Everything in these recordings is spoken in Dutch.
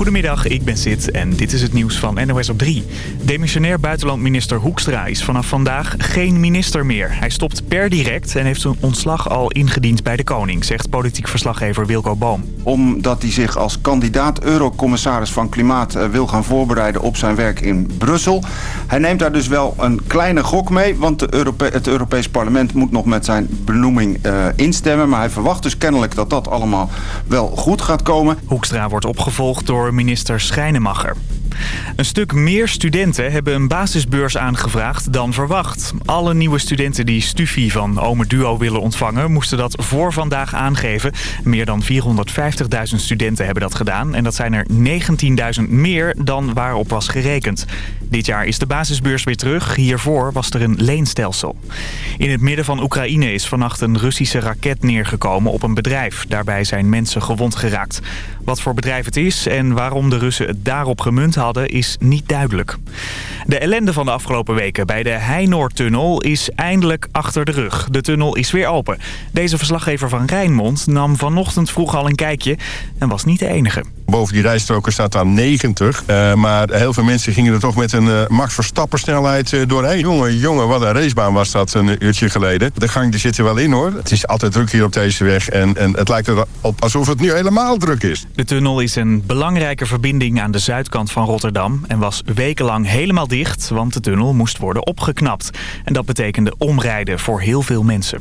Goedemiddag, ik ben Sid en dit is het nieuws van NOS op 3. Demissionair buitenlandminister Hoekstra is vanaf vandaag geen minister meer. Hij stopt per direct en heeft zijn ontslag al ingediend bij de koning, zegt politiek verslaggever Wilco Boom. Omdat hij zich als kandidaat eurocommissaris van Klimaat eh, wil gaan voorbereiden op zijn werk in Brussel. Hij neemt daar dus wel een kleine gok mee, want de Europe het Europees Parlement moet nog met zijn benoeming uh, instemmen. Maar hij verwacht dus kennelijk dat dat allemaal wel goed gaat komen. Hoekstra wordt opgevolgd door minister Schijnemacher. Een stuk meer studenten hebben een basisbeurs aangevraagd dan verwacht. Alle nieuwe studenten die Stufie van Ome Duo willen ontvangen... moesten dat voor vandaag aangeven. Meer dan 450.000 studenten hebben dat gedaan. En dat zijn er 19.000 meer dan waarop was gerekend. Dit jaar is de basisbeurs weer terug. Hiervoor was er een leenstelsel. In het midden van Oekraïne is vannacht een Russische raket neergekomen op een bedrijf. Daarbij zijn mensen gewond geraakt. Wat voor bedrijf het is en waarom de Russen het daarop gemunt hadden is niet duidelijk. De ellende van de afgelopen weken bij de Heinoortunnel is eindelijk achter de rug. De tunnel is weer open. Deze verslaggever van Rijnmond nam vanochtend vroeg al een kijkje en was niet de enige. Boven die rijstroken staat daar 90. Uh, maar heel veel mensen gingen er toch met een uh, Max Verstappen snelheid uh, doorheen. Jongen, jongen, wat een racebaan was dat een uurtje geleden. De gang die zit er wel in hoor. Het is altijd druk hier op deze weg. En, en het lijkt erop alsof het nu helemaal druk is. De tunnel is een belangrijke verbinding aan de zuidkant van Rotterdam. En was wekenlang helemaal dicht, want de tunnel moest worden opgeknapt. En dat betekende omrijden voor heel veel mensen.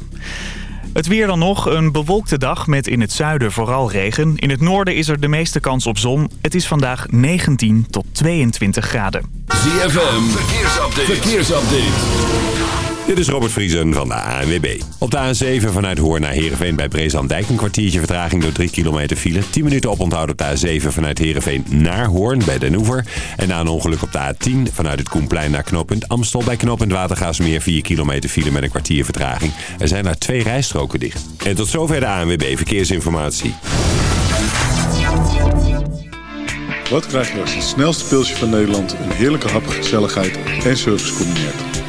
Het weer dan nog, een bewolkte dag met in het zuiden vooral regen. In het noorden is er de meeste kans op zon. Het is vandaag 19 tot 22 graden. ZFM, verkeersupdate. Dit is Robert Vriesen van de ANWB. Op de A7 vanuit Hoorn naar Heerenveen bij Brezandijk... een kwartiertje vertraging door 3 kilometer file. 10 minuten oponthoud op de A7 vanuit Heerenveen naar Hoorn bij Den Oever. En na een ongeluk op de A10 vanuit het Koenplein naar knooppunt Amstel... bij knooppunt Watergaasmeer 4 kilometer file met een kwartier vertraging. Er zijn daar twee rijstroken dicht. En tot zover de ANWB Verkeersinformatie. Wat krijg je als het snelste pilsje van Nederland... een heerlijke hap, gezelligheid en service combineert?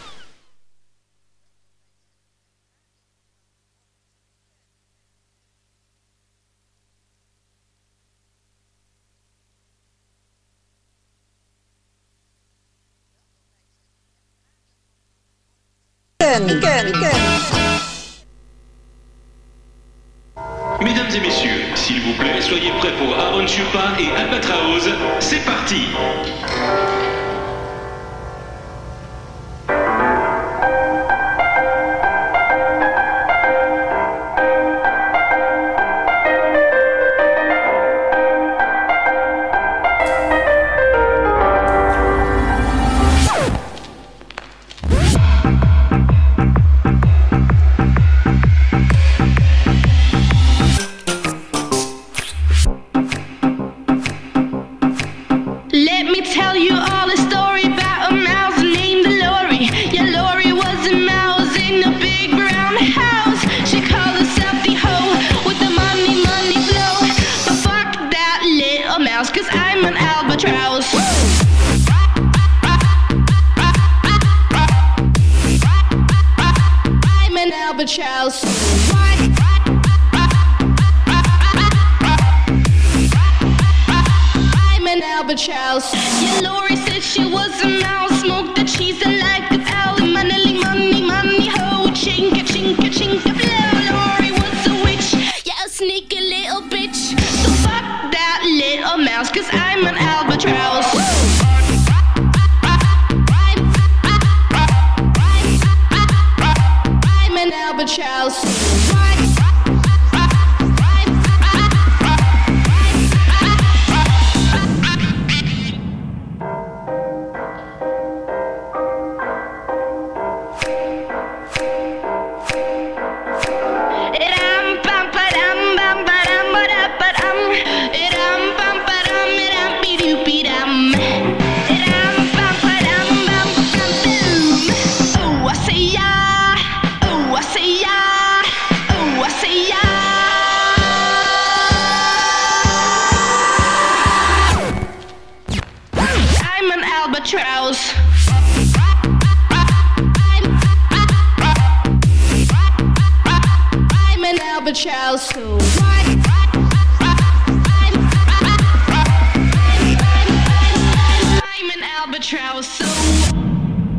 Again. Weekend. Weekend.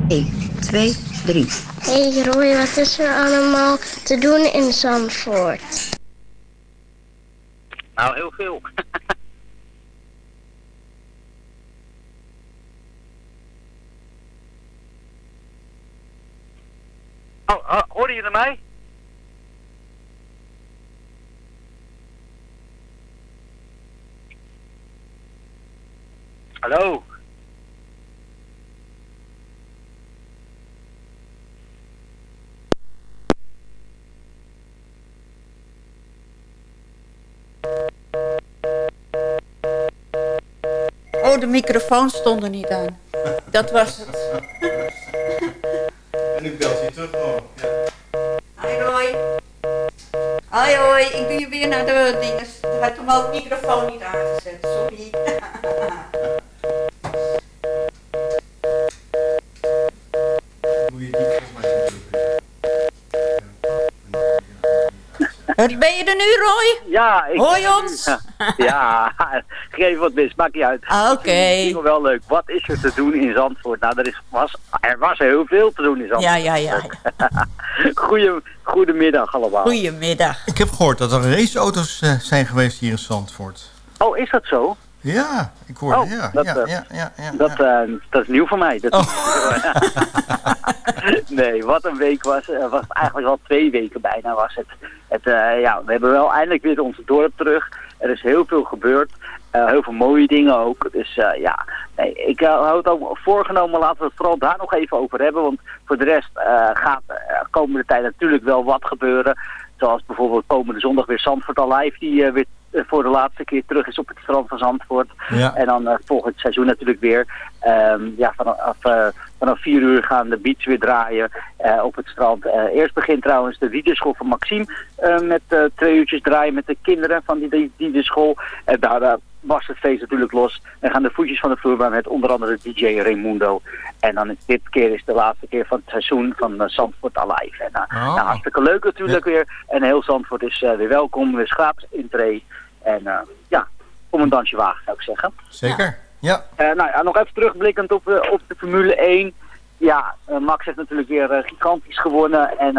1, 2, 3. Hey Roy, wat is er allemaal te doen in Zandvoort? Nou, heel veel. oh, uh, hoorde je mij? Hallo? Oh, de microfoon stond er niet aan. Dat was het. En ik belt je terug gewoon. Hoi Roy. Hoi hoi, ik doe je weer naar de dingen. Je had hem al de microfoon niet aangezet, sorry. Ben je er nu, Roy? Ja, ik Hoor je ons? Ja, geef wat mis, maakt niet uit. Ah, Oké. Ik vind het wel leuk. Wat is er te doen in Zandvoort? Nou, er, is, was, er was heel veel te doen in Zandvoort. Ja, ja, ja. Goeie, goedemiddag allemaal. Goedemiddag. Ik heb gehoord dat er raceauto's eh, zijn geweest hier in Zandvoort. Oh, is dat zo? Ja, ik hoorde, Oh, ja, dat, ja, eh, ja, ja, ja, Dat, eh, dat is nieuw voor mij. Dat Oh. nee, wat een week was. Het was eigenlijk wel twee weken bijna was het. het eh, ja, we hebben wel eindelijk weer ons dorp terug. Er is heel veel gebeurd. Eh, heel veel mooie dingen ook. Dus eh, ja, nee, ik had het ook voorgenomen. Laten we het vooral daar nog even over hebben. Want voor de rest eh, gaat uh, komende tijd natuurlijk wel wat gebeuren. Zoals bijvoorbeeld komende zondag weer Zandvoort Alive. Die weer voor de laatste keer terug is op het strand van Zandvoort. Ja. En dan uh, volgend seizoen natuurlijk weer. Um, ja, vanaf, uh, vanaf vier uur gaan de beats weer draaien op het strand. eerst begint trouwens de wiederschool van Maxime met twee uurtjes draaien met de kinderen van die, die, school. En daar was het feest natuurlijk los. En gaan de voetjes van de vloer met onder andere DJ Raimundo. En dan is dit keer is de laatste keer van het seizoen van uh, Zandvoort Alive. En, uh, oh. nou, hartstikke leuk natuurlijk ja. weer. En heel Zandvoort is uh, weer welkom. Weer gratis intree. En ja, om een dansje wagen zou ik zeggen. Zeker, ja. nou ja, nog even terugblikkend op, op de Formule 1. Ja, Max heeft natuurlijk weer gigantisch gewonnen. En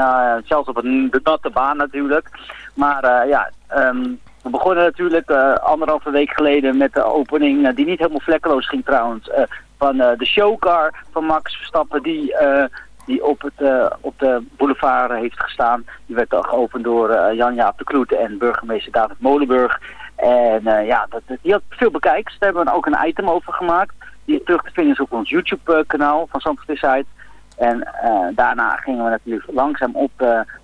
zelfs op een, natte baan natuurlijk. Maar ja... Um, we begonnen natuurlijk uh, anderhalve week geleden met de opening, die niet helemaal vlekkeloos ging trouwens, van de showcar van Max Verstappen die, die op, het, op de boulevard heeft gestaan. Die werd geopend door Jan-Jaap de Kloet en burgemeester David Molenburg. En ja, dat, die had veel bekijks. Daar hebben we ook een item over gemaakt. Die terug te vinden is op ons YouTube kanaal van Zandvoort. En uh, daarna gingen we natuurlijk langzaam op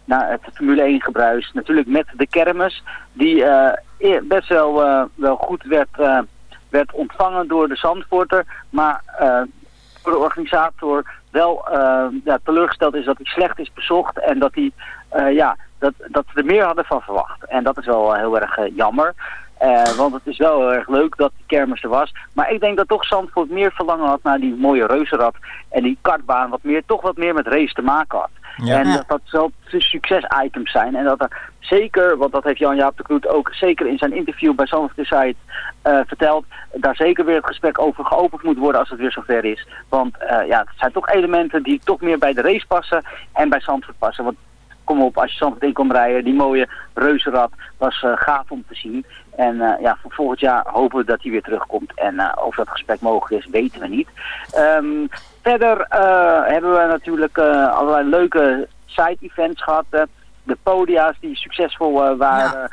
naar het Formule 1 gebruis. Natuurlijk met de kermis, die uh, best wel, wel goed werd, werd ontvangen door de Zandvoorter. Maar voor de organisator wel ja, teleurgesteld is dat hij slecht is bezocht. En dat, hij, ja, dat, dat we er meer hadden van verwacht. En dat is wel heel erg jammer. Uh, want het is wel heel erg leuk dat die kermis er was. Maar ik denk dat toch Zandvoort meer verlangen had naar die mooie reuzenrad. En die kartbaan wat meer, toch wat meer met race te maken had. Ja. En dat dat zal succes-items zijn. En dat er zeker, want dat heeft Jan-Jaap de Kloet ook zeker in zijn interview bij Zandvoort Inside uh, verteld. Daar zeker weer het gesprek over geopend moet worden als het weer zover is. Want uh, ja, het zijn toch elementen die toch meer bij de race passen en bij Zandvoort passen. Want kom op, als je komt rijden, die mooie reuzenrad was uh, gaaf om te zien. En uh, ja, voor volgend jaar hopen we dat hij weer terugkomt. En uh, of dat gesprek mogelijk is, weten we niet. Um, verder hebben we natuurlijk allerlei leuke side-events gehad. de podia's die succesvol waren.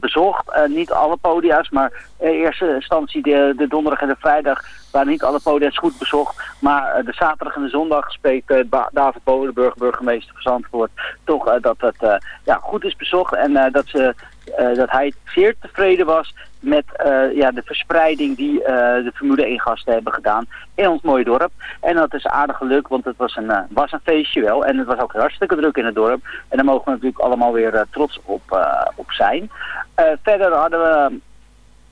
Bezocht. niet alle podia's, maar in eerste instantie de, de donderdag en de vrijdag waren niet alle podia's goed bezocht. Maar uh, de zaterdag en de zondag spreekt David Bolenburg, burgemeester van Zandvoort, toch dat het ja, goed is bezocht. En dat, ze, dat hij zeer tevreden was met ja, de verspreiding die de Formule 1 gasten hebben gedaan in ons mooie dorp. En dat is aardig geluk, want het was een, was een feestje wel. En het was ook hartstikke druk in het dorp. En daar mogen we natuurlijk allemaal weer trots op, op zijn. verder hadden we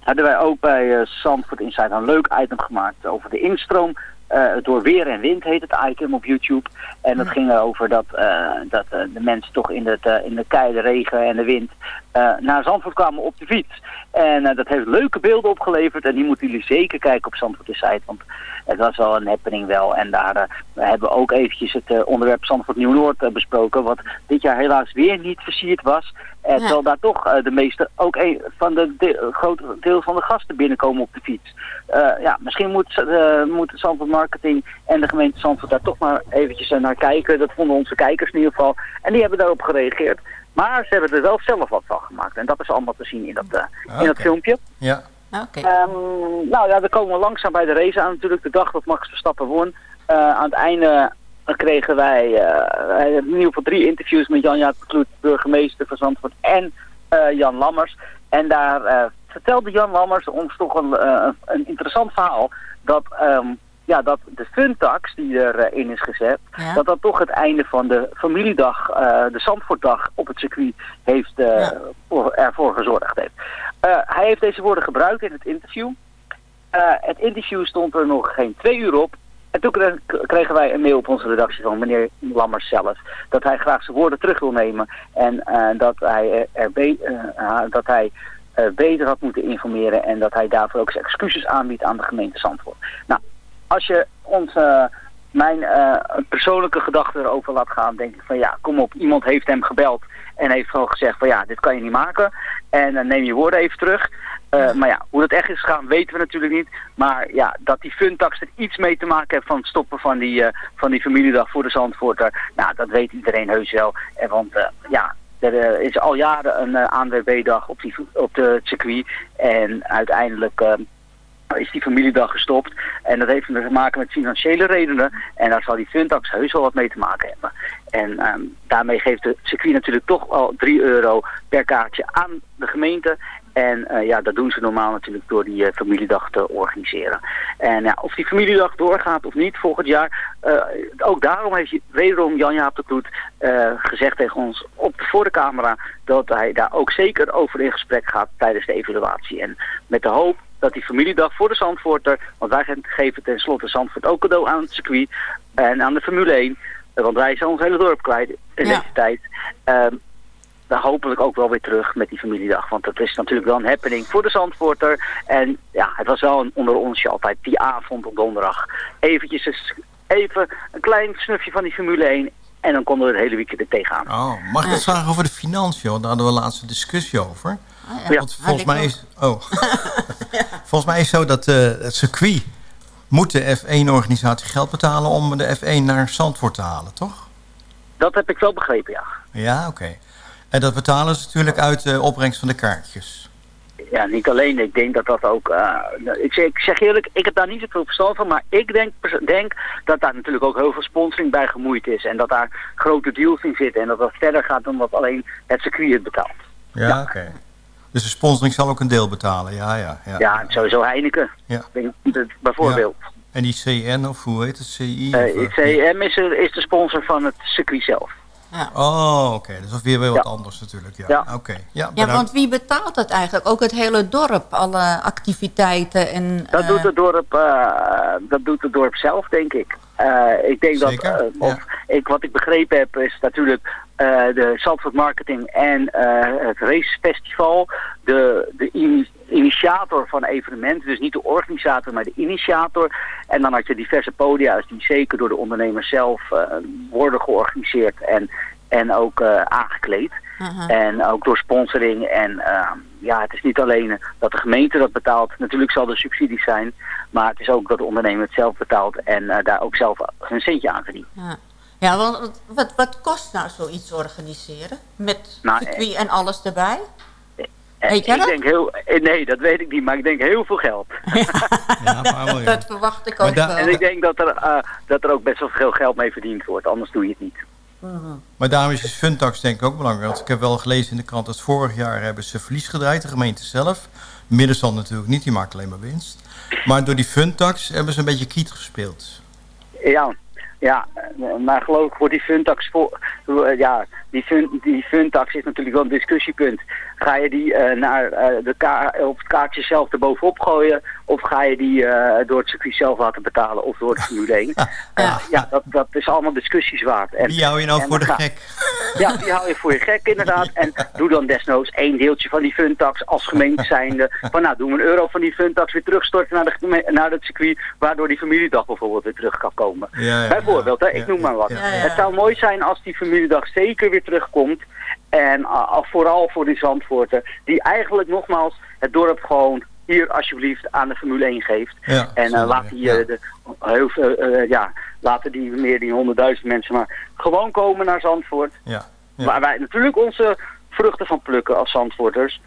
hadden wij ook bij Zandvoort Inside een leuk item gemaakt over de instroom eh, door weer en wind heet het item op YouTube. En dat ging over dat, eh, dat eh, de mensen toch in, het, in de keiharde regen en de wind naar Zandvoort kwamen op de fiets. En dat heeft leuke beelden opgeleverd. En die moeten jullie zeker kijken op Zandvoort de site. Want het was wel een happening wel. En daar hebben we ook eventjes het onderwerp Zandvoort Nieuw-Noord besproken. Wat dit jaar helaas weer niet versierd was. Eh, terwijl daar toch eh, de meeste, ook een van de de, grote deel van de gasten binnenkomen op de fiets. Eh, ja, misschien moet, uh, moet Zandvoort Marketing en de gemeente Zandvoort daar toch maar eventjes naar kijken. Dat vonden onze kijkers in ieder geval. En die hebben daarop gereageerd. Maar ze hebben er wel zelf wat van gemaakt. En dat is allemaal te zien in dat, uh, in dat filmpje. Ja. Oké. Um, nou ja, dan komen we langzaam bij de race aan natuurlijk. De dag dat Max Verstappen won. Uh, aan het einde kregen wij uh, in ieder geval drie interviews met Jan-Jaap Kloet, burgemeester van Zandvoort en uh, Jan Lammers. En daar uh, vertelde Jan Lammers ons toch een, een interessant verhaal. Dat, um, ja, dat de funtax die erin is gezet, ja. dat dat toch het einde van de familiedag, de Zandvoortdag op het circuit heeft, ja. voor, ervoor gezorgd heeft. hij heeft deze woorden gebruikt in het interview. het interview stond er nog geen twee uur op. En toen kregen wij een mail op onze redactie van meneer Lammers zelf. Dat hij graag zijn woorden terug wil nemen. En uh, dat hij, er uh, dat hij uh, beter had moeten informeren. En dat hij daarvoor ook zijn excuses aanbiedt aan de gemeente Zandvoort. Nou, als je ons mijn persoonlijke gedachten erover laat gaan. Denk ik van ja, kom op. Iemand heeft hem gebeld. En heeft gewoon gezegd van ja, dit kan je niet maken. En neem je woorden even terug. Uh, maar ja, hoe dat echt is gegaan weten we natuurlijk niet. Maar ja, dat die funtax er iets mee te maken heeft van het stoppen van die, uh, van die familiedag voor de Zandvoorter. Nou, dat weet iedereen heus wel. En want uh, ja, er is al jaren een ANWB-dag op, die, op de circuit. En uiteindelijk is die familiedag gestopt. En dat heeft te maken met financiële redenen. En daar zal die funtax heus wel wat mee te maken hebben. En um, daarmee geeft de circuit natuurlijk toch al 3 euro per kaartje aan de gemeente. En uh, ja, dat doen ze normaal natuurlijk door die uh, familiedag te organiseren. En ja, of die familiedag doorgaat of niet volgend jaar, uh, ook daarom heeft wederom Jan-Jaap de Kloet gezegd tegen ons op, voor de camera dat hij daar ook zeker over in gesprek gaat tijdens de evaluatie. En met de hoop dat die familiedag voor de Zandvoorter, want wij geven tenslotte Zandvoort ook cadeau aan het circuit en aan de Formule 1, want wij zijn ons hele dorp kwijt in ja. deze tijd. Um, dan hopelijk ook wel weer terug met die familiedag. Want dat is natuurlijk wel een happening voor de Zandvoorter. En ja, het was wel een, onder onsje altijd die avond op donderdag. Eventjes even een klein snufje van die Formule 1. En dan konden we het hele weekend er tegenaan. Oh, mag ik het vragen over de financiën? Daar hadden we laatst een discussie over. Ah, ja. Want volgens mij is... Oh. volgens mij is het zo dat uh, het circuit... moet de F1-organisatie geld betalen om de F1 naar Zandvoort te halen, toch? Dat heb ik wel begrepen, ja. Ja, oké. Okay. En dat betalen ze natuurlijk uit de opbrengst van de kaartjes. Ja, niet alleen. Ik denk dat dat ook... Uh, ik, zeg, ik zeg eerlijk, ik heb daar niet zoveel verstand van. Maar ik denk, denk dat daar natuurlijk ook heel veel sponsoring bij gemoeid is. En dat daar grote deals in zitten. En dat dat verder gaat dan wat alleen het circuit het betaalt. Ja, ja. oké. Okay. Dus de sponsoring zal ook een deel betalen, ja, ja. Ja, ja sowieso Heineken, ja. bijvoorbeeld. Ja. En die CN, of hoe heet het, CI? Uh, of, CM is, is de sponsor van het circuit zelf. Ja. Oh, oké. Okay. Dat is weer weer wat ja. anders natuurlijk. Ja, ja. oké. Okay. Ja, ja, want wie betaalt dat eigenlijk? Ook het hele dorp, alle activiteiten en... Dat, uh... doet, het dorp, uh, dat doet het dorp zelf, denk ik. Uh, ik denk Zeker? dat, of, ik, wat ik begrepen heb, is natuurlijk de Zandvoort Marketing en het racefestival, de, de initiator van evenementen, dus niet de organisator, maar de initiator. En dan had je diverse podia's die zeker door de ondernemers zelf uh, worden georganiseerd en, en ook uh, aangekleed. Uh -huh. En ook door sponsoring. En uh, ja, het is niet alleen dat de gemeente dat betaalt. Natuurlijk zal er subsidies zijn. Maar het is ook dat de ondernemer het zelf betaalt en daar ook zelf een centje aan verdient. Ja. Ja, want wat, wat kost nou zoiets organiseren? Met nou, circuit en alles erbij? Weet je ik denk heel, nee, dat weet ik niet, maar ik denk heel veel geld. Ja, wel, ja. Dat verwacht ik ook wel. En ik denk dat er, uh, dat er ook best wel veel geld mee verdiend wordt, anders doe je het niet. Uh -huh. Maar daarom is Funtax denk ik ook belangrijk. Want ik heb wel gelezen in de krant dat vorig jaar hebben ze verlies gedraaid, de gemeente zelf. Middenstand natuurlijk niet, die maakt alleen maar winst. Maar door die Funtax hebben ze een beetje kiet gespeeld. Ja, ja, eh, maar geloof ik wordt die funtax voor, eh, ja, die, fun, die funtax is natuurlijk wel een discussiepunt. Ga je die eh, naar eh, de ka op het kaartje zelf erbovenop gooien of ga je die eh, door het circuit zelf laten betalen of door de Formule 1? ja, ja dat, dat is allemaal discussies waard. En, Wie hou je nou en voor de gek? Ja, die hou je voor je gek inderdaad. En doe dan desnoods één deeltje van die funtax als gemeente zijnde. Van nou, doen we een euro van die funtax weer terugstorten naar, de, naar het circuit. Waardoor die familiedag bijvoorbeeld weer terug kan komen. Ja, ja, Bijvoorbeeld, hè, ik noem maar wat. ja, ja. Het zou mooi zijn als die familiedag zeker weer terugkomt. En uh, vooral voor die Zandvoorten. Die eigenlijk nogmaals het dorp gewoon hier alsjeblieft aan de Formule 1 geeft. Ja, en uh, laat die, eh, de, heel veel, eh, ja, laten die meer die honderdduizend mensen maar gewoon komen naar Zandvoort. Ja. Ja. Waar wij natuurlijk onze vruchten van plukken als Zandvoorters.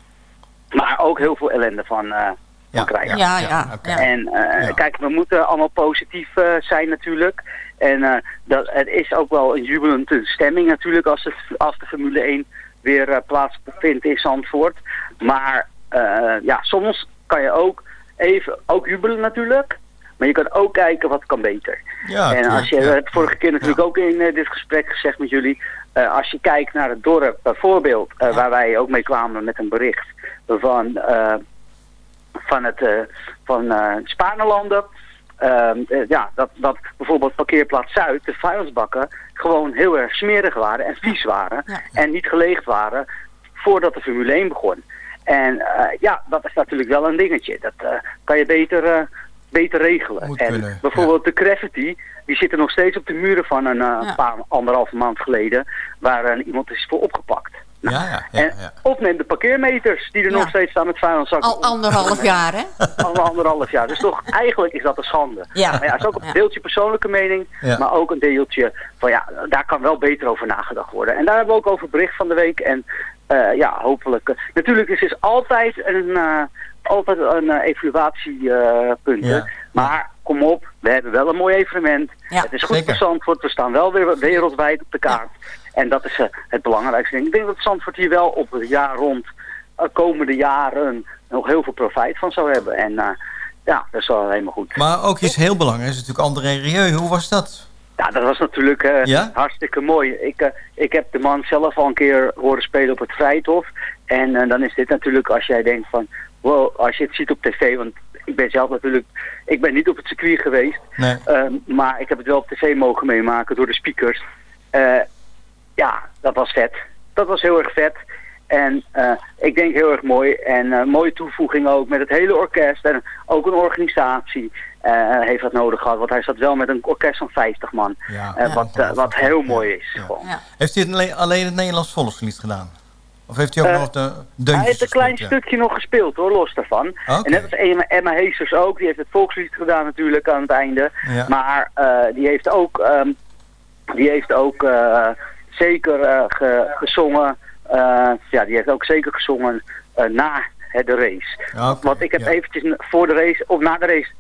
Maar ook heel veel ellende van, eh, van krijgen. Ja, ja. oké. ja. En eh, Ja. kijk, we moeten allemaal positief eh, zijn natuurlijk. En eh, dat, het is ook wel een jubelende stemming natuurlijk als de, als de Formule 1 weer eh, plaatsvindt in Zandvoort. Maar eh, ja, soms kan je ook even, ook jubelen natuurlijk. Maar je kan ook kijken wat kan beter. Ja, en als je, ja. het vorige keer natuurlijk ook in dit gesprek gezegd met jullie. als je kijkt naar het dorp bijvoorbeeld, waar wij ook mee kwamen met een bericht van, van, het, van Spanelanden. Ehm, eh, ja, dat, dat bijvoorbeeld parkeerplaats Zuid, de vuilnisbakken, gewoon heel erg smerig waren en vies waren. Ja. En niet geleegd waren voordat de Formule 1 begon. En eh, ja, dat is natuurlijk wel een dingetje. Dat eh, kan je beter, beter regelen. Moet en kunnen, bijvoorbeeld de graffiti, die zitten nog steeds op de muren van een Ja. paar, anderhalve maand geleden, waar iemand is voor opgepakt. Nou, Ja, ja, ja, en, ja. Of neem de parkeermeters die er Ja. nog steeds staan met vuilniszakken. Al anderhalf jaar, hè? Al anderhalf jaar. Dus toch, eigenlijk is dat een schande. Ja. Maar ja, het is ook een deeltje persoonlijke mening, Ja. maar ook een deeltje van ja, daar kan wel beter over nagedacht worden. En daar hebben we ook over bericht van de week. En eh, ja, hopelijk. eh, natuurlijk is er altijd een, eh, altijd een eh, evaluatiepunt. Ja. Maar kom op, we hebben wel een mooi evenement. Ja. Het is goed Zeker. voor Zandvoort. We staan wel weer wereldwijd op de kaart. En dat is eh, het belangrijkste ding. Ik denk dat Zandvoort hier wel op het jaar rond eh, komende jaren nog heel veel profijt van zou hebben. En eh, ja, dat is wel helemaal goed. Maar ook iets heel belangrijks is natuurlijk André Rieu. Hoe was dat? Ja, dat was natuurlijk eh, Ja? hartstikke mooi. Ik, eh, ik heb de man zelf al een keer horen spelen op het Vrijthof. En eh, dan is dit natuurlijk als jij denkt van... Wow, als je het ziet op tv, want ik ben zelf natuurlijk... Ik ben niet op het circuit geweest. Nee. Ehm, maar ik heb het wel op tv mogen meemaken door de speakers. Eh, ja, dat was vet. Dat was heel erg vet. En eh, ik denk heel erg mooi. En eh, mooie toevoeging ook met het hele orkest. En ook een organisatie eh, heeft dat nodig gehad. Want hij zat wel met een orkest van 50 man. Ja, Eh, wat, wat heel mooi is. Ja. Gewoon. Ja. Heeft hij het alleen, alleen het Nederlands volkslied gedaan? Of heeft hij ook Eh, nog de Hij heeft een klein gespeeld, ja? stukje nog gespeeld hoor, los daarvan. En net als Emma, Emma Heesters ook, die heeft het volkslied gedaan natuurlijk aan het einde. Ja. Maar eh, die heeft ook, ehm, die heeft ook eh, zeker ge- gezongen, ja die heeft ook zeker gezongen na hè, de race. Want ik heb ja. eventjes voor de race, of na de race,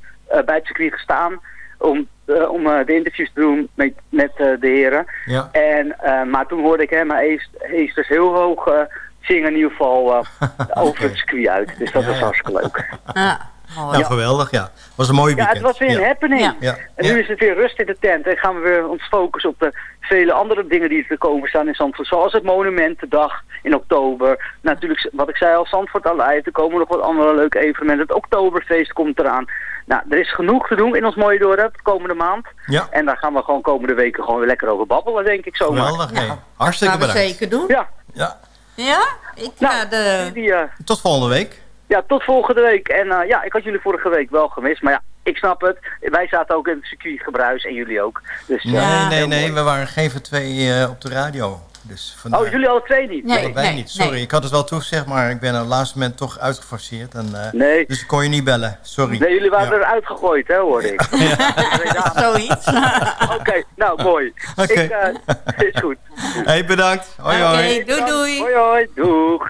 bij het circuit gestaan om, om eh, de interviews te doen met, met eh, de heren. Ja. En, eh, maar toen hoorde ik hem maar Heest- Heesters heel hoog eh, zingen in ieder geval eh, over het circuit uit. Dus dat Ja, was ja. hartstikke leuk. Ja, mooi. Nou, geweldig, ja. was een mooi Ja, weekend. het was weer een ja. happening. Ja. Ja. En nu Ja. is het weer rust in de tent. En gaan we weer ons focussen op de vele andere dingen die er komen staan in Zandvoort. Zoals het Monumentendag in oktober. Natuurlijk, wat ik zei al, Zandvoort Alive. Er komen nog wat andere leuke evenementen. Het Oktoberfeest komt eraan. Nou, er is genoeg te doen in ons mooie dorp de komende maand. Ja. En daar gaan we gewoon komende weken gewoon weer lekker over babbelen, denk ik zomaar. Geweldig, nee. Nou, Hartstikke gaan we bedankt. zeker doen. Ja, Ja. Ja? Ik nou, ga de... die, eh, Tot volgende week. Ja, tot volgende week. En eh, ja, ik had jullie vorige week wel gemist. Maar ja, ik snap het. Wij zaten ook in het circuitgebruis en jullie ook. Dus, eh, Nee, Ja. nee, nee. mooi. We waren geen van twee eh, op de radio. Dus vandaar. Oh, jullie alle twee niet? Nee. Allebei niet. Sorry, nee. ik had het wel toegezegd, maar ik ben op het laatste moment toch uitgeforceerd. En, eh, Nee. Dus ik kon je niet bellen. Sorry. Nee, jullie waren Ja. eruit gegooid, hè, hoorde ik. Zoiets. Oké, nou, mooi. Oké. Ik, eh, is goed. Hey, bedankt. Hoi, Oké, hoi. doei doei. Hoi, hoi. Doeg.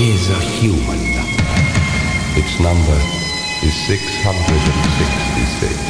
Is a human number. Its number is 666.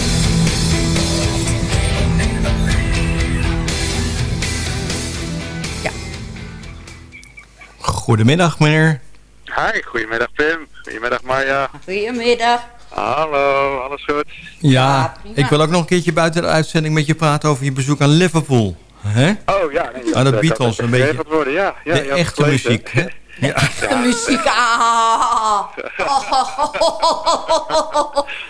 Goedemiddag, meneer. Hi, goedemiddag Pim. Goedemiddag Marja. Goedemiddag. Hallo, alles goed? Ja, ik wil ook nog een keertje buiten de uitzending met je praten over je bezoek aan Liverpool. Hè? Oh ja, nee, Aan de dat- Beatles, een beetje. Worden, ja, ja, de echte gelezen. muziek, hè? Ja. De muziek. Ah.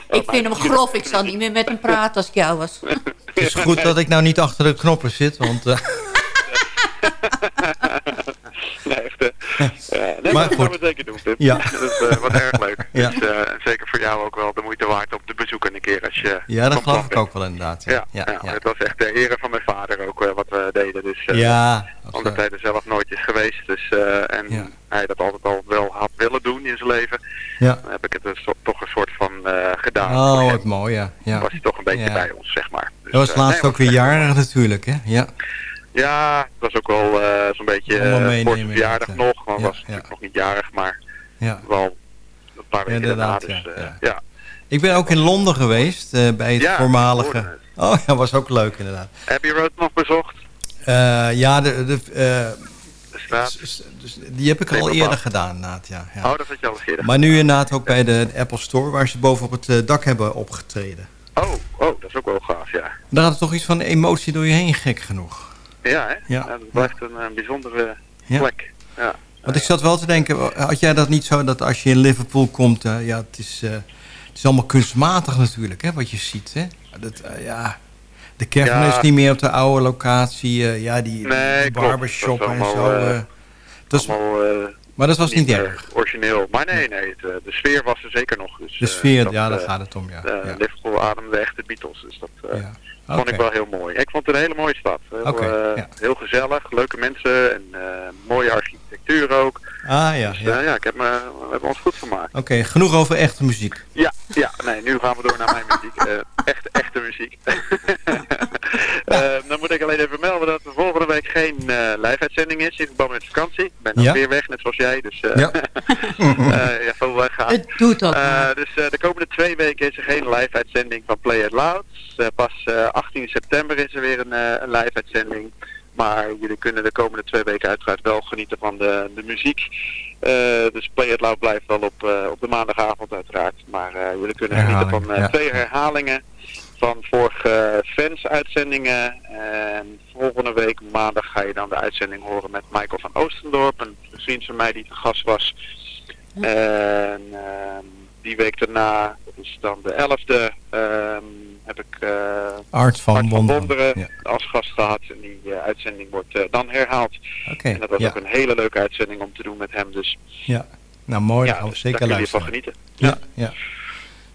Ik vind hem grof. Ik zal niet meer met hem praten als ik jou was. Het is goed dat ik nou niet achter de knoppen zit, want... eh, Nee, echt. hè. Ja, nee, Maar dat gaan we zeker doen, Pim. Ja. Dat is eh, wat erg leuk. Ja. Dus, eh, zeker voor jou ook wel de moeite waard om te bezoeken een keer als je... ja, dat geloof ik bent. ook wel inderdaad. Ja, Ja, ja, het was echt de ere van mijn vader ook eh, wat we deden. Dus, Ja, dat, omdat hij er zelf nooit is geweest. Dus, en hij dat altijd al wel had willen doen in zijn leven. Ja. Dan heb ik het dus toch een soort van gedaan. Oh, wat mooi, ja. ja. was hij toch een beetje bij ons, zeg maar. Dus, Dat was laatst nee, ook weer jarig natuurlijk, hè? Ja. Ja, het was ook wel eh, zo'n beetje eh, voor zijn verjaardag inderdaad, nog. Maar ja, was natuurlijk nog niet jarig, maar Ja. wel een paar weken daarna. Dus, ja, eh. Ik ben ook in Londen geweest, eh, bij het voormalige... Oh ja, was ook leuk inderdaad. Abbey Road nog bezocht? Eh, ja, de, de, eh, De straat? dus die heb ik al eerder gedaan inderdaad, ja. ja. Oh, dat had je al eerder. Maar nu inderdaad ook bij de Apple Store, waar ze boven op het eh, dak hebben opgetreden. Oh, oh, dat is ook wel gaaf, ja. Daar had het toch iets van emotie door je heen, gek genoeg. Ja, hè? Ja. Dat blijft een, een bijzondere Ja. plek. Ja. Want ik zat wel te denken, had jij dat niet zo dat als je in Liverpool komt, eh, ja, het is, eh, het is allemaal kunstmatig natuurlijk, hè, wat je ziet, hè? Dat, eh, ja, de Ja. is niet meer op de oude locatie, eh, ja, die, Nee, die klopt. barbershop en allemaal, zo. eh, eh, dat is, Allemaal, eh, maar dat was niet erg. origineel. Maar nee, nee, het, eh, de sfeer was er zeker nog. Dus, De eh, sfeer, dat, ja, daar eh, gaat het om, ja. eh, ja. Liverpool ademde echt de Beatles. Dus dat vond ik wel heel mooi. Ik vond het een hele mooie stad. Heel, eh, ja. heel gezellig, leuke mensen en eh, mooie architectuur ook. Ah ja, Dus ja. eh, ja, ik heb me, we hebben ons goed vermaakt. Oké, genoeg over echte muziek. Ja, ja, nee, nu gaan we door naar mijn muziek. Echte, echte muziek. Eh, dan moet ik alleen even melden dat er volgende week geen eh live-uitzending is in verband met vakantie. Ik ben Ja. weer weg, net zoals jij. Dus eh Ja. eh, ja, veel weggaan. Het doet dat Eh, dus eh, de komende twee weken is er geen live-uitzending van Play It Loud. Pas eh, 18 september is er weer een, eh, een live-uitzending. Maar jullie kunnen de komende twee weken uiteraard wel genieten van de, de muziek. Eh, dus Play It Loud blijft wel op, eh, op de maandagavond uiteraard. Maar eh, jullie kunnen genieten van ja. twee herhalingen van vorige fans-uitzendingen. En volgende week maandag ga je dan de uitzending horen met Michael van Oostendorp. Een vriend van mij die te gast was. En ehm, die week daarna, dat is dan de 11e, ehm, heb ik eh, Art van Wonderen, Wonderen ja. als gast gehad. En die eh, uitzending wordt eh, dan herhaald. Oké, en dat was ja. ook een hele leuke uitzending om te doen met hem. Dus Ja, nou mooi, ja, dus zeker daar kun je van luisteren. genieten. Ja, ja.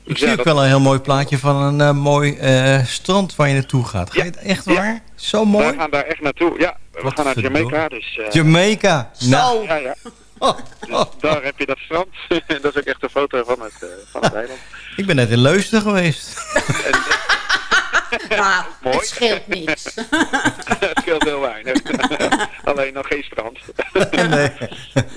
Ik zie ook wel een heel mooi plaatje van een eh, mooi eh, strand waar je naartoe gaat. Ga je het echt waar? Zo mooi. We gaan daar echt naartoe. Ja, we Wat gaan naar. Jamaica. Dus, eh, Jamaica. Nou, Ja, ja. Dus daar heb je dat strand. dat is ook echt een foto van het, van het eiland. ik ben net in Leusden geweest. Nou, Mooi. het scheelt niks. Het scheelt heel weinig. Alleen nog geen strand. nee,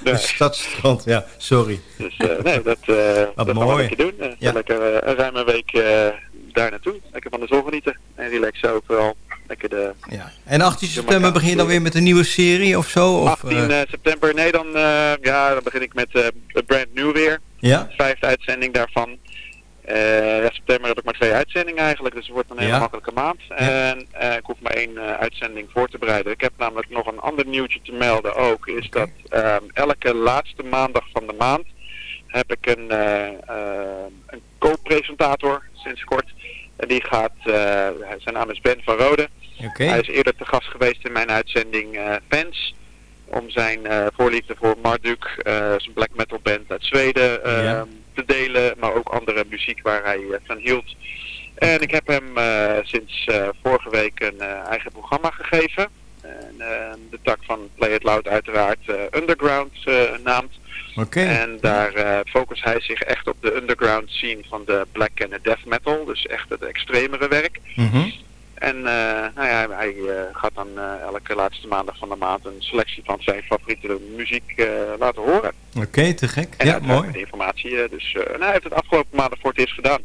een stadstrand, ja, sorry. Dus eh, nee, dat, eh dat gaan we mooi. lekker doen. Eh, Ja. Lekker eh, een ruime week eh, daar naartoe. Lekker van de zon genieten. En relaxen ook wel. Lekker de Ja. En 18 september begin je dan weer met een nieuwe serie of zo? Of, 18 eh, eh, september. Nee, dan, eh, ja, dan begin ik met eh Brand New weer. Ja? Vijfde uitzending daarvan. Eh, ja, september heb ik maar twee uitzendingen eigenlijk, dus het wordt een hele Ja. makkelijke maand. En eh, ik hoef maar één eh, uitzending voor te bereiden. Ik heb namelijk nog een ander nieuwtje te melden ook, is dat ehm, elke laatste maandag van de maand heb ik een, een co-presentator sinds kort. En die gaat, zijn naam is Ben van Rode. Hij is eerder te gast geweest in mijn uitzending Fans. Om zijn eh, voorliefde voor Marduk, eh, zijn black metal band uit Zweden, eh, Ja. te delen. Maar ook andere muziek waar hij eh, van hield. En ik heb hem sinds vorige week een eigen programma gegeven. En, eh, de tak van Play It Loud uiteraard Underground naamt. Oké. En daar eh focust hij zich echt op de underground scene van de black en de death metal. Dus echt het extremere werk. Mhm. En eh, nou ja, hij eh, gaat dan eh, elke laatste maandag van de maand een selectie van zijn favoriete muziek laten horen. Oké, te gek. En Ja, mooi. met informatie. dus en hij heeft het afgelopen maanden voor het eerst gedaan.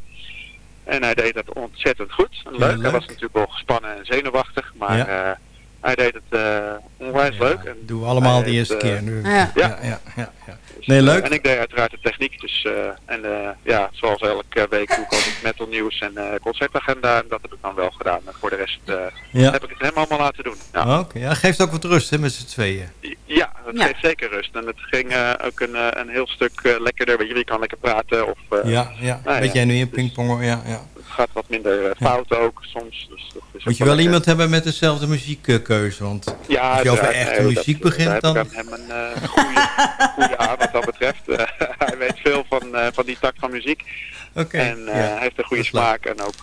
En hij deed het ontzettend goed. En Ja, leuk. Hij leuk. was natuurlijk wel gespannen en zenuwachtig. Maar Ja. Hij deed het eh onwijs leuk. En Doen we allemaal de eerste keer nu. Ja. ja, Ja. ja, ja. ja. dus, Nee, eh, leuk. en ik deed uiteraard de techniek. Dus, eh, en eh, ja, zoals elke week doe ik ook het metal nieuws en eh, concertagenda. En dat heb ik dan wel gedaan. En voor de rest eh, Ja. heb ik het hem allemaal laten doen. Ja. Oké, ja, geeft ook wat rust hè, met z'n tweeën. Ja, het Ja. geeft zeker rust. En het ging ook een, een heel stuk eh, lekkerder. Weet je, je kan lekker praten. Of, eh, Ja, ja. nou Weet ja, jij nu in dus pingpongen? Ja, ja. Het gaat wat minder eh, fout ook soms. Dus dat is Moet je wel iemand hebben met dezelfde muziekkeuze, want Ja, als je over echte Nee, muziek dat, begint, dan... heb ik hem een eh, goede, goede aan wat dat betreft. Eh, hij weet veel van, van die tak van muziek. En ja. hij heeft een goede smaak en ook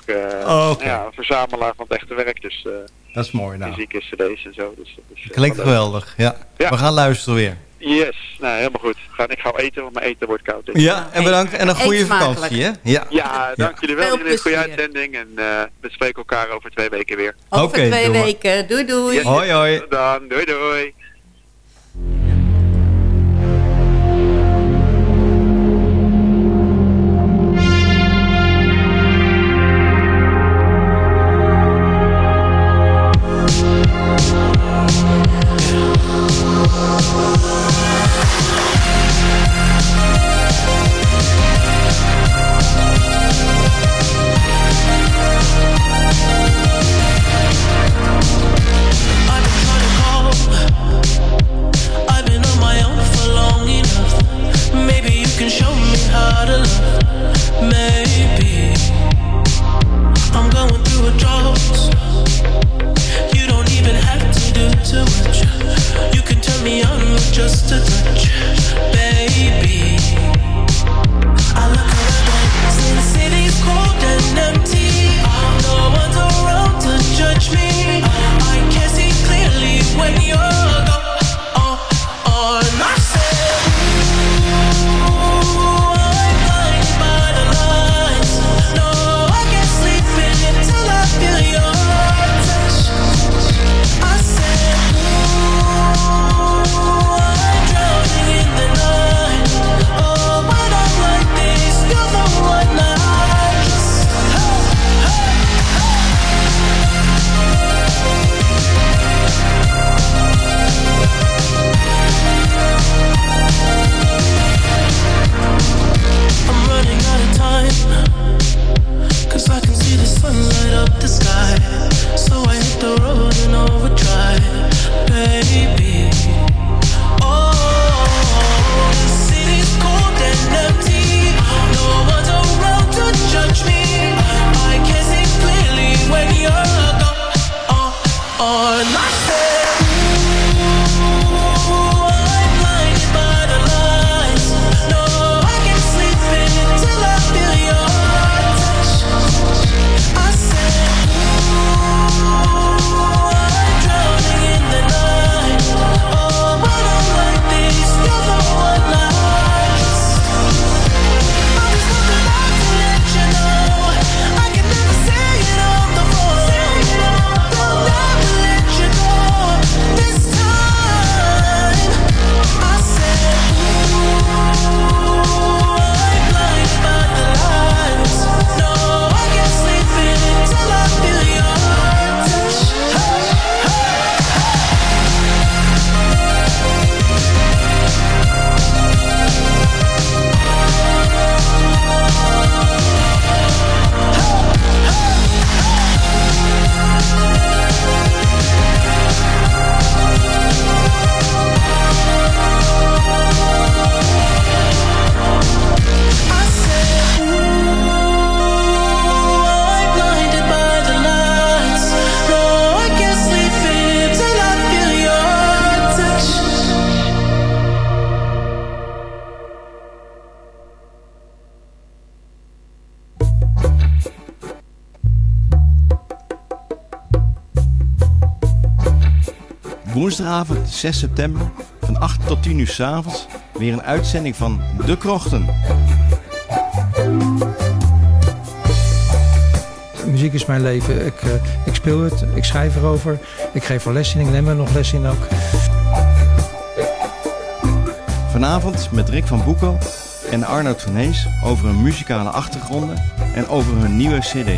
Oh, ja, een verzamelaar van het echte werk. Dus Dat is mooi nou. muziek is cd's en zo. Dus, eh, Klinkt geweldig. Ja. We gaan luisteren weer. Yes, nou helemaal goed. Ga, ik ga eten, want mijn eten wordt koud. Ja, en bedankt. En een goede vakantie, hè? Ja. Ja, dank jullie wel. Jullie een goede uitzending. En eh, we spreken elkaar over twee weken weer. Over Oké, twee weken. Doei doei. Yes, Hoi, hoi. Tot dan. Doei doei. 6 september van 8 tot 10 uur s'avonds weer een uitzending van De Krochten. Muziek is mijn leven. Ik, eh, ik speel het, ik schrijf erover. Ik geef er les in, ik neem er nog les in ook. Vanavond met Rick van Boekel en Arnoud van Hees over hun muzikale achtergronden en over hun nieuwe cd.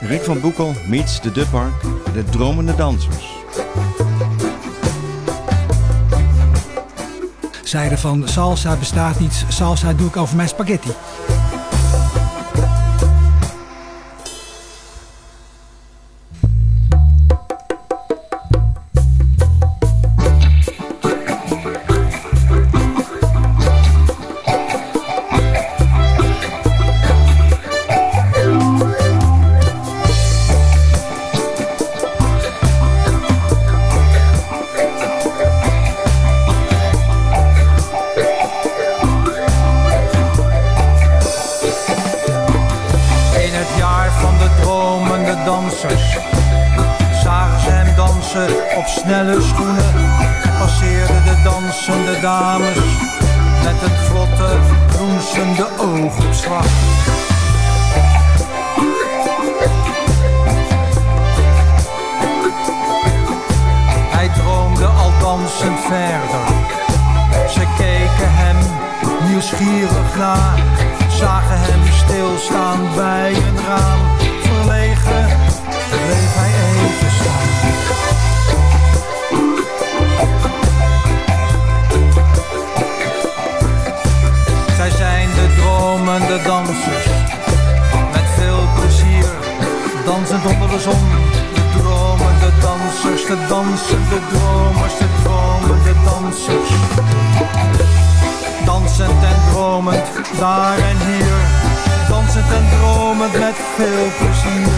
Rick van Boekel meets de Dubpark, de dromende dansers. Zeiden van salsa bestaat niet, salsa doe ik over mijn spaghetti. Dromers, de dansers. Dansend en dromend, daar en hier, dansend en dromend met veel plezier.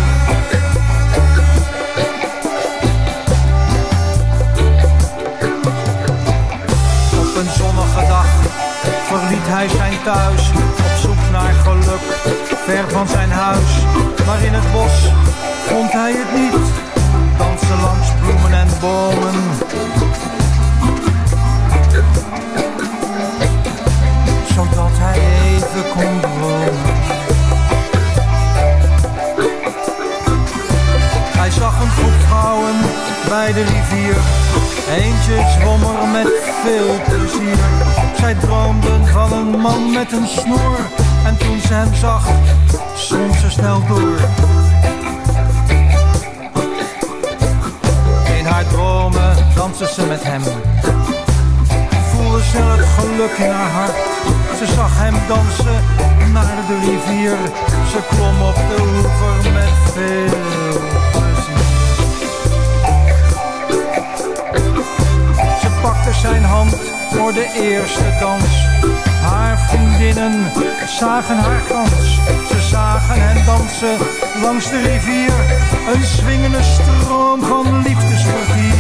Op een zonnige dag verliet hij zijn thuis op zoek naar geluk, ver van zijn huis. Maar in het bos vond hij het niet, dansen en bomen. Zodat hij even kon dromen. Hij zag een groep vrouwen bij de rivier. Eentje zwom er met veel plezier. Zij droomden van een man met een snoer. En toen ze hem zag, zwom ze snel door. Haar dromen danste ze met hem. Voelde ze het geluk in haar hart. Ze zag hem dansen naar de rivier. Ze klom op de oever met veel plezier. Ze pakte zijn hand voor de eerste dans. Haar vriendinnen zagen haar kans. Ze zagen hem dansen langs de rivier. Een swingende stroom van liefdesvertier.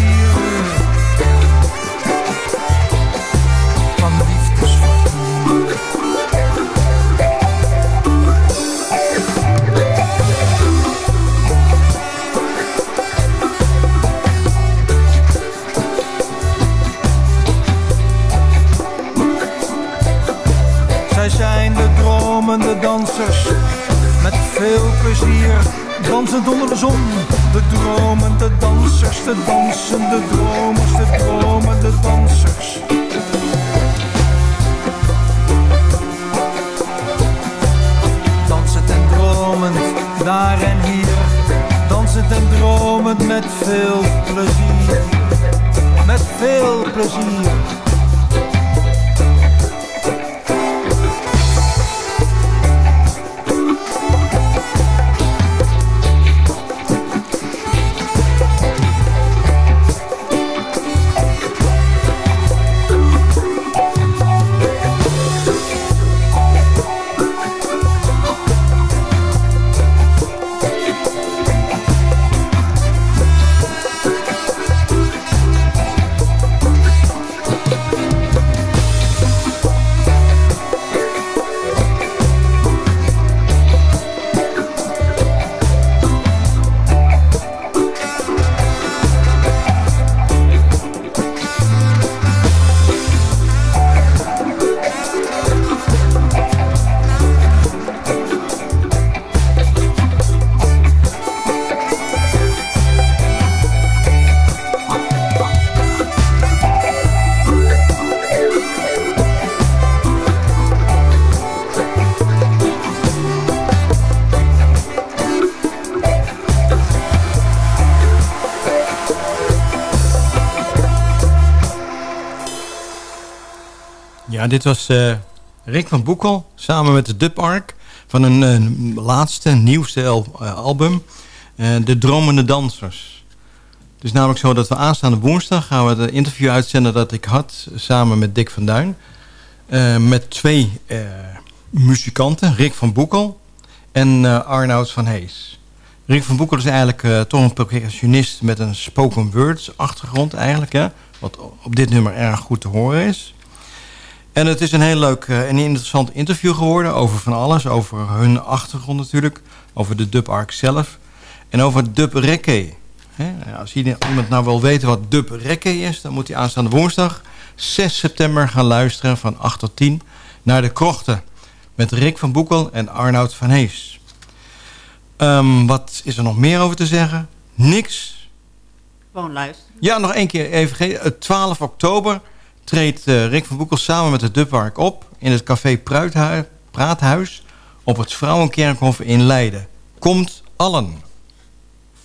Met veel plezier. Dansend onder de zon, de dromende dansers, de dansende dromers, de dromende dansers. Dansend en dromend, daar en hier. Dansend en dromend met veel plezier. Met veel plezier. Dit was eh, Rick van Boekel samen met de Dub Ark van een eh, laatste, nieuwste eh, album, De Dromende Dansers. Het is namelijk zo dat we aanstaande woensdag gaan we het interview uitzenden dat ik had samen met Dick van Duin. met twee muzikanten, Rick van Boekel en Arnoud van Hees. Rick van Boekel is eigenlijk toch een percussionist met een spoken words achtergrond eigenlijk. Hè, wat op dit nummer erg goed te horen is. En het is een heel leuk eh, en interessant interview geworden over van alles. Over hun achtergrond natuurlijk. Over de Dub Ark zelf. En over Dub Reggae. Hè, Als iemand nou wil weten wat Dub Reggae is... dan moet hij aanstaande woensdag 6 september gaan luisteren van 8 tot 10... naar de krochten met Rick van Boekel en Arnoud van Hees. Ehm, wat is er nog meer over te zeggen? Niks. Gewoon luisteren. Ja, nog één keer even vergeten. Het 12 oktober treedt eh, Rick van Boekel samen met de Dubwark op... in het café Pruithui- Praathuis op het Vrouwenkerkhof in Leiden. Komt allen.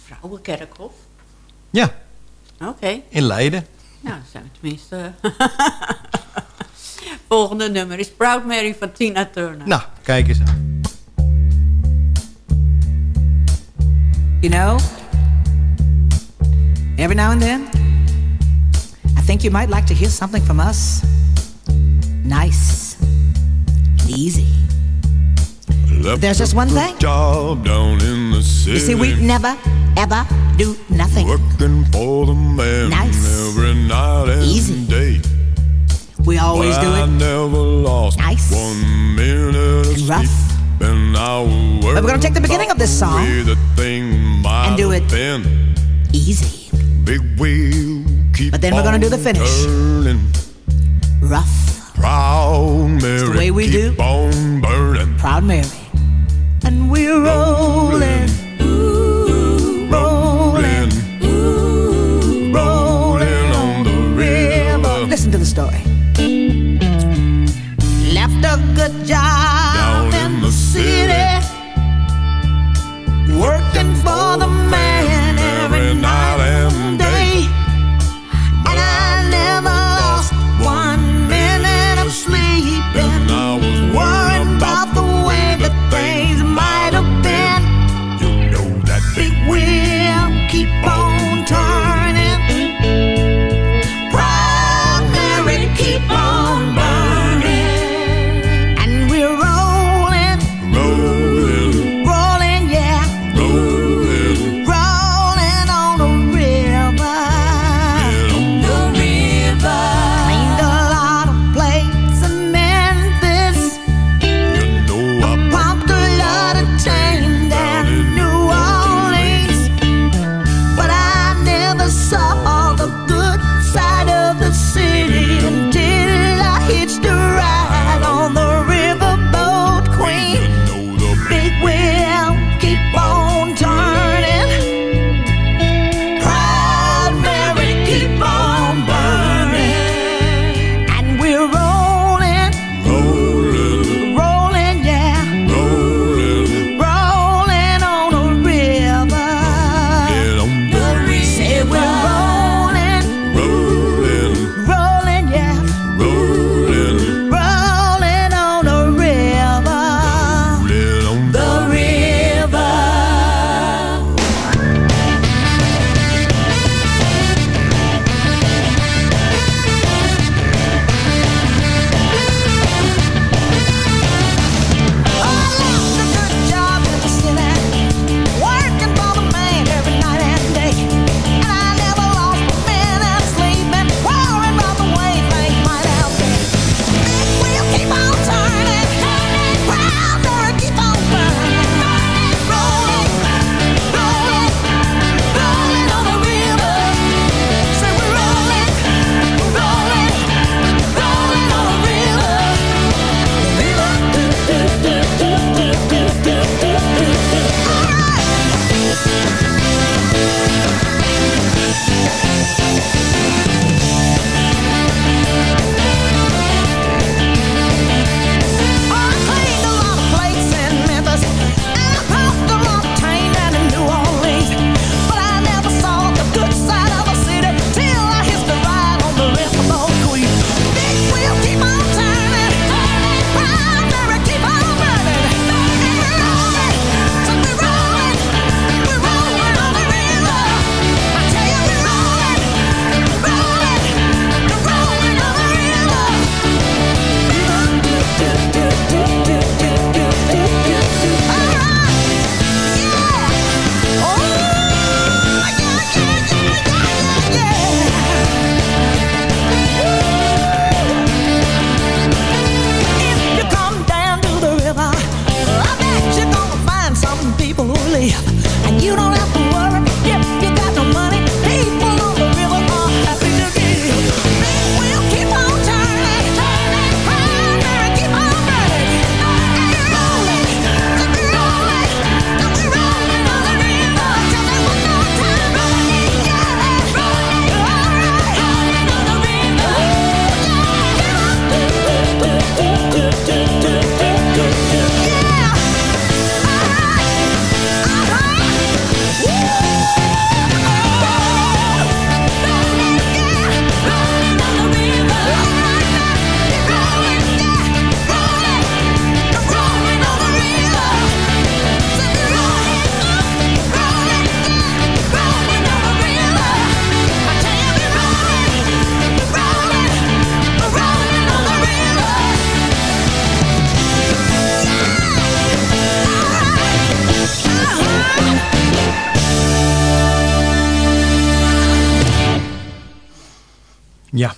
Vrouwenkerkhof. Ja, Oké. in Leiden. Nou, dan zijn we tenminste... Volgende nummer is Proud Mary van Tina Turner. Nou, kijk eens aan. You know, every now and then, think you might like to hear something from us. Nice and easy. There's just one thing. Job down in the city. You see, we never, ever do nothing. Working for the man Nice. every night and Easy. day. We always well, do I it. never lost Nice. one minute And rough. And I But we're gonna take the beginning of this song the thing and do it been. easy. Big wheel keep But then we're gonna do the finish. Turning. Rough. Proud Mary, the way we keep on burning. Proud Mary.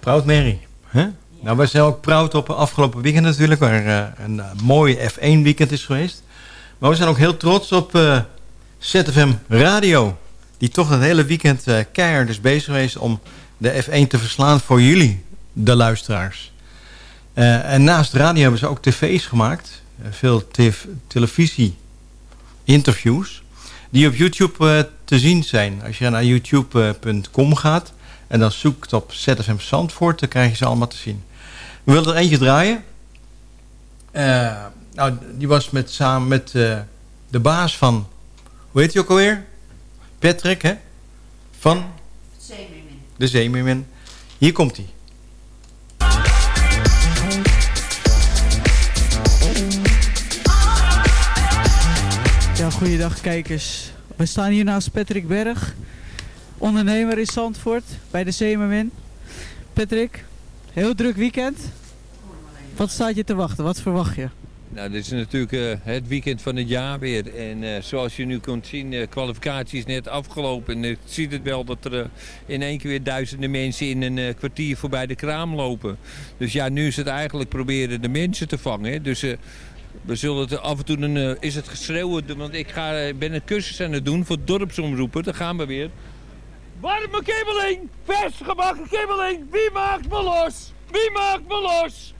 Proud Mary. Nou, we zijn ook proud op afgelopen weekend natuurlijk, waar eh, een eh, mooi F1 weekend is geweest. Maar we zijn ook heel trots op eh, ZFM Radio, die toch het hele weekend keihard is bezig geweest om de F1 te verslaan voor jullie, de luisteraars. En naast radio hebben ze ook tv's gemaakt, veel televisie-interviews, die op YouTube te zien zijn. Als je naar youtube.com gaat en dan zoekt op ZFM Zandvoort, dan krijg je ze allemaal te zien. We wilden er eentje draaien. Eh, nou, die was met, samen met eh, de baas van, hoe heet hij ook alweer? Patrick, hè? Van de Zeemeermin. Hier komt hij. Ja, goeiedag kijkers. We staan hier naast Patrick Berg, ondernemer in Zandvoort bij de Zeemermin. Patrick, heel druk weekend. Wat staat je te wachten? Wat verwacht je? Nou, dit is natuurlijk eh, het weekend van het jaar weer. En eh, zoals je nu kunt zien, de kwalificatie is net afgelopen. En je ziet het wel dat er eh, in één keer weer duizenden mensen in een eh, kwartier voorbij de kraam lopen. Dus ja, nu is het eigenlijk proberen de mensen te vangen. Dus eh, we zullen het af en toe, een, eh, is het geschreeuwen, want ik ga, eh, ben een cursus aan het doen voor dorpsomroepen. Daar gaan we weer. Warme kibbeling, vers gebakken kibbeling, wie maakt me los? Wie maakt me los?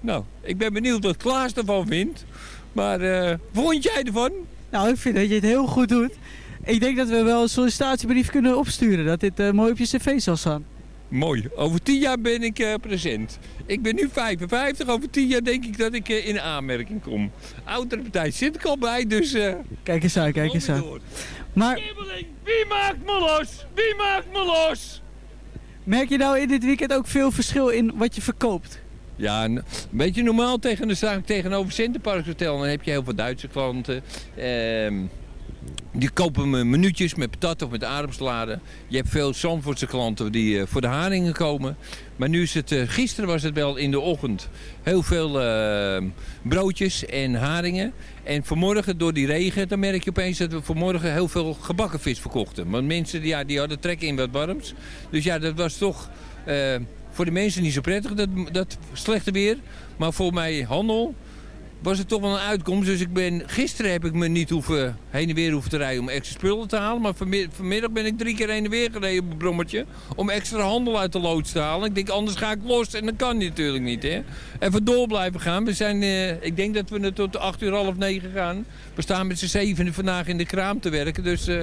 Nou, ik ben benieuwd wat Klaas ervan vindt. Maar eh vond jij ervan? Nou, ik vind dat je het heel goed doet. Ik denk dat we wel een sollicitatiebrief kunnen opsturen. Dat dit eh, mooi op je cv zal staan. Mooi. Over tien jaar ben ik eh, present. Ik ben nu 55. Over tien jaar denk ik dat ik eh, in aanmerking kom. Oudere partij zit ik al bij, dus... eh, Kijk eens aan, kijk eens aan. Maar Wie maakt me los? Wie maakt me los? merk je nou in dit weekend ook veel verschil in wat je verkoopt? Ja, een beetje normaal tegen de zaak tegenover Centerparks Hotel. Dan heb je heel veel Duitse klanten. Ehm, die kopen me minuutjes met patat of met aardappelsalade. Je hebt veel Zandvoortse klanten die eh, voor de haringen komen. Maar nu is het, eh, gisteren was het wel in de ochtend, heel veel eh, broodjes en haringen. En vanmorgen door die regen, dan merk je opeens dat we vanmorgen heel veel gebakken vis verkochten. Want mensen ja, die hadden trek in wat warms. Dus ja, dat was toch voor de mensen niet zo prettig, dat, dat slechte weer. Maar voor mij handel was het toch wel een uitkomst. Dus ik ben, gisteren heb ik me niet hoeven, heen en weer hoeven te rijden om extra spullen te halen. Maar vanmi- vanmiddag ben ik drie keer heen en weer gereden op brommetje. Om extra handel uit de loods te halen. Ik denk, anders ga ik los en dat kan natuurlijk niet. Hè? Even door blijven gaan. We zijn, eh, ik denk dat we er tot acht uur, half negen gaan. We staan met z'n zeven vandaag in de kraam te werken. Dus eh,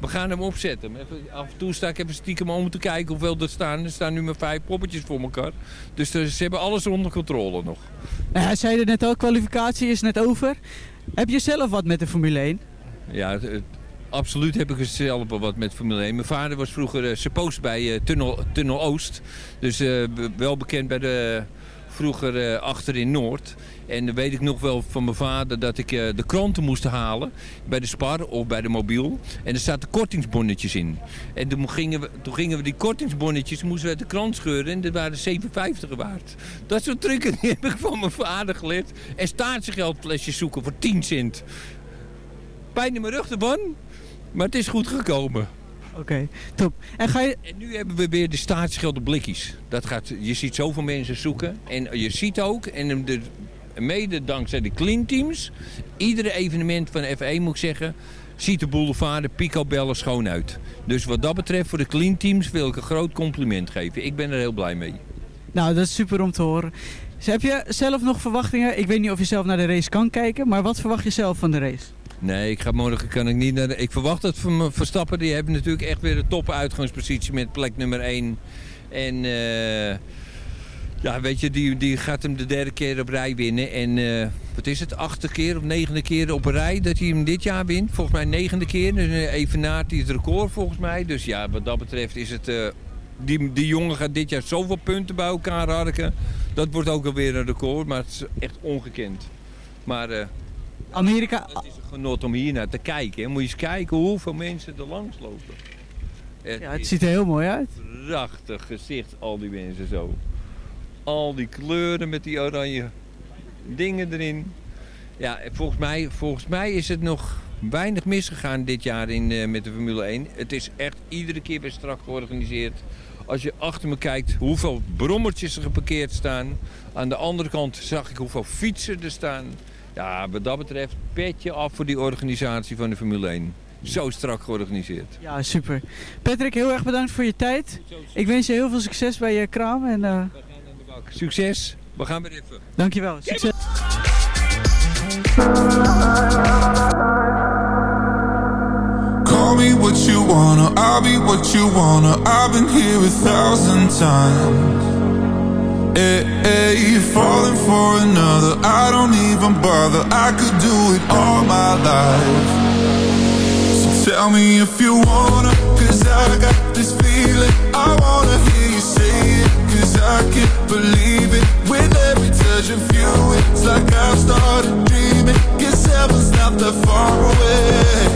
we gaan hem opzetten. Af en toe sta ik even stiekem om te kijken hoeveel er staan. Er staan nu maar vijf poppetjes voor elkaar. Dus eh, ze hebben alles onder controle nog. Nou, hij zei het net al, kwalificatie is net over. Heb je zelf wat met de Formule 1? Ja, absoluut heb ik zelf wat met Formule 1. Mijn vader was vroeger uh, bij eh, Tunnel, Tunnel Oost. Dus eh, wel bekend bij de, vroeger eh, achter in Noord. En dan weet ik nog wel van mijn vader dat ik eh, de kranten moest halen bij de Spar of bij de Mobiel. En er zaten kortingsbonnetjes in. En toen gingen we, toen gingen we die kortingsbonnetjes, moesten we uit de krant scheuren en dat waren 57 waard. Dat soort trucken die heb ik van mijn vader geleerd. En statiegeldflesjes zoeken voor 10 cent. Pijn in mijn rug ervan, maar het is goed gekomen. Oké, top. En, ga je... en nu hebben we weer de staatsgelden blikjes. Dat gaat, je ziet zoveel mensen zoeken. En je ziet ook, en de, mede dankzij de clean teams, iedere evenement van F1 moet ik zeggen, ziet de boulevard, de picobellen schoon uit. Dus wat dat betreft voor de clean teams wil ik een groot compliment geven. Ik ben er heel blij mee. Nou, dat is super om te horen. Dus heb je zelf nog verwachtingen? Ik weet niet of je zelf naar de race kan kijken, maar wat verwacht je zelf van de race? Nee, ik ga morgen kan ik niet naar. Ik verwacht dat van Verstappen, die hebben natuurlijk echt weer de top uitgangspositie met plek nummer 1. En eh, ja, weet je, die, die gaat hem de derde keer op rij winnen. En eh, wat is het, achtste keer of negende keer op rij dat hij hem dit jaar wint? Volgens mij negende keer. Dus eh, evenaart hij het record volgens mij. Dus ja, wat dat betreft is het... die, die jongen gaat dit jaar zoveel punten bij elkaar harken. Dat wordt ook alweer een record, maar het is echt ongekend. Maar Amerika... het is een genot om hier naar te kijken. Moet je eens kijken hoeveel mensen er langs lopen. Ja, het ziet er heel mooi uit. Prachtig gezicht, al die mensen zo. Al die kleuren met die oranje dingen erin. Ja, en volgens mij, volgens mij is het nog weinig misgegaan dit jaar in, eh, met de Formule 1. Het is echt iedere keer weer strak georganiseerd. Als je achter me kijkt hoeveel brommertjes er geparkeerd staan. Aan de andere kant zag ik hoeveel fietsen er staan. Ja, wat dat betreft petje af voor die organisatie van de Formule 1. Zo strak georganiseerd. Ja, super. Patrick, heel erg bedankt voor je tijd. Ik wens je heel veel succes bij je kraam. En, eh, Succes. We gaan weer even. dankjewel. Succes. Call me what you wanna, I'll be what you wanna. I've been here a thousand times. Eh, eh, hey, hey, falling for another, I don't even bother. I could do it all my life. So tell me if you wanna, cause I got this feeling. I wanna hear you say it, cause I can't believe it. With every touch of you, it's like I've started dreaming. Guess heaven's not that far away.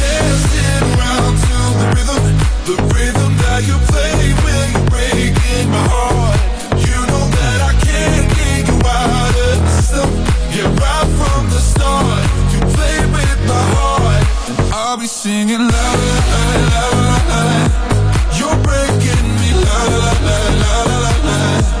I'll be singing la la la la la. You're breaking me la la la la la la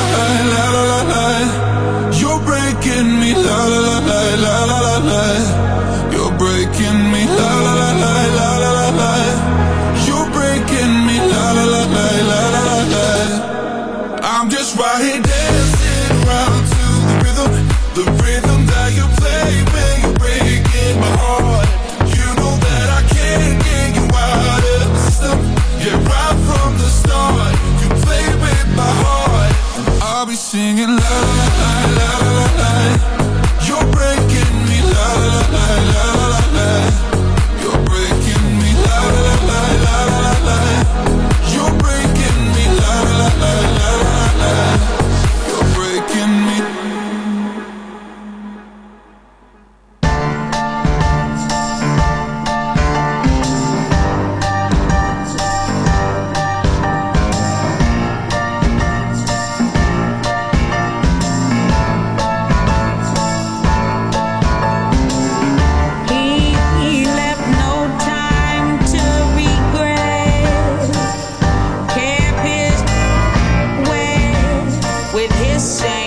with his sand.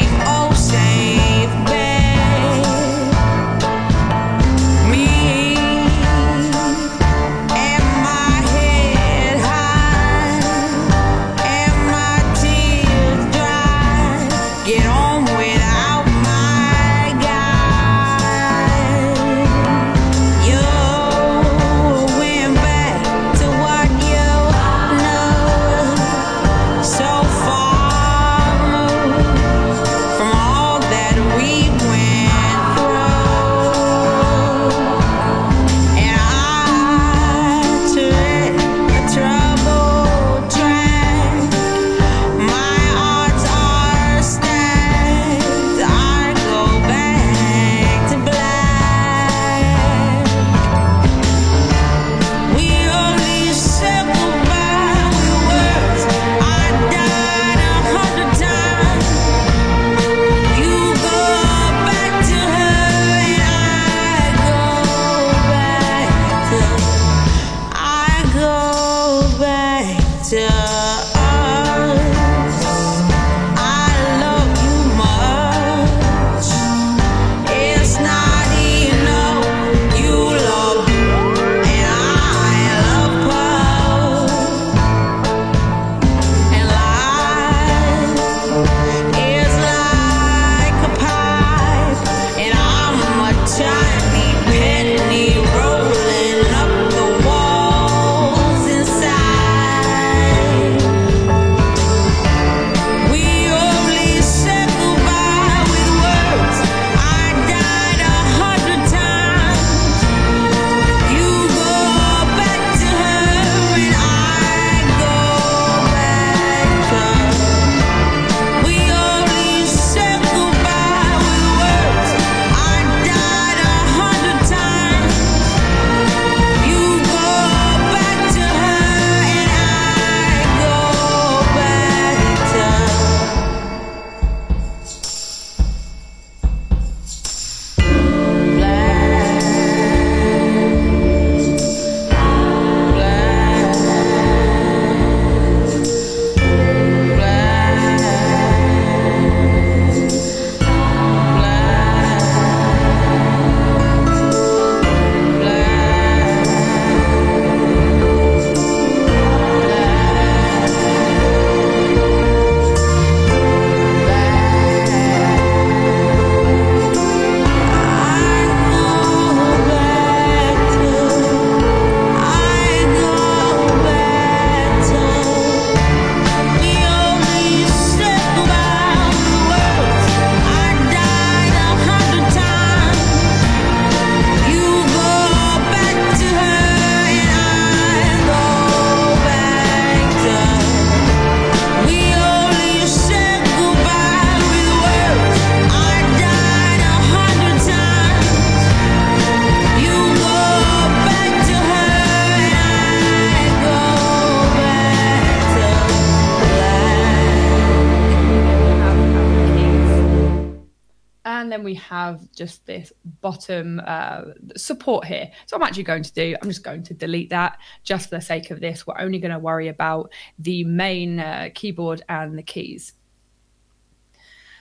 Bottom uh, support here. So I'm actually going to do, I'm just going to delete that just for the sake of this. We're only going to worry about the main uh, keyboard and the keys.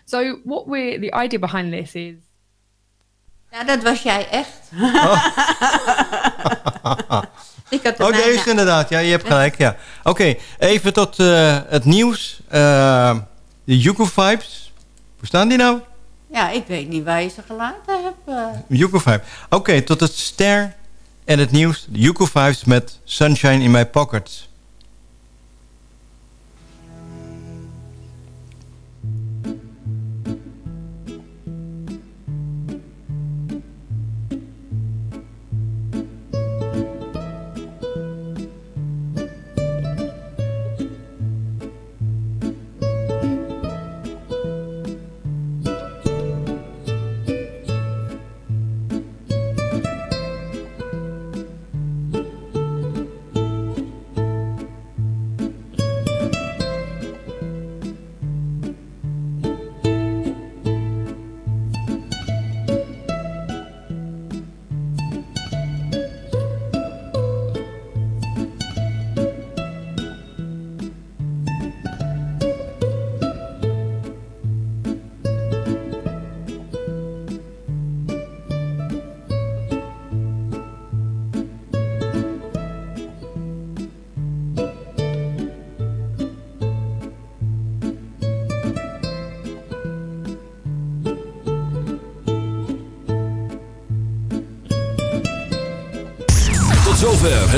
So what we're, the idea behind this is Ja, dat was jij echt. Ik had Oh, mijne- deze inderdaad. Ja, je hebt gelijk. Ja. Oké, even tot eh, het nieuws. Eh, de Yuko Vibes. Hoe staan die nou? Ja, ik weet niet waar je ze gelaten hebt. eh. Yuko Vibes. Oké, tot het ster en het nieuws. Yuko met Sunshine in My Pockets.